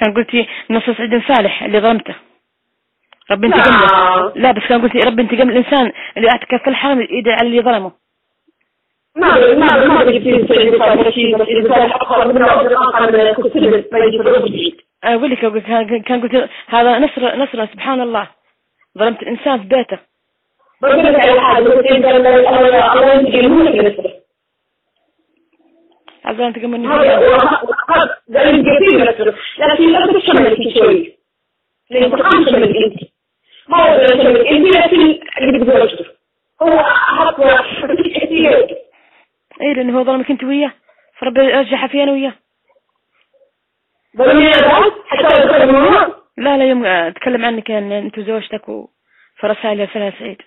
كان قلتي نص سعيد صالح اللي ظلمته رب انتقم له لا لا بس كان قلتي رب انتقم الانسان اللي اعتكف في الحرم يدعي على اللي ظلمه ما ما ما جبت سعيد صالح شيء إذا صالح أخر من كتب ما يجي في أقول لك كان قلت هذا نصر نصر سبحان الله ظلمت الانسان في بيته الله ينتقم مني هذا الكثير نفسه لكن لا تشمل في شيء لأن تقام شمل أنت ما هو شمل أنت لكن اللي أشتر هو حط كثير اي لأنه هو ظلمك أنت وياه. فربي يرجع فينا أنا وياه. بني آدم حتى لا لا يوم أتكلم عنك ان أنت وزوجتك وفرسالي سنة سعيد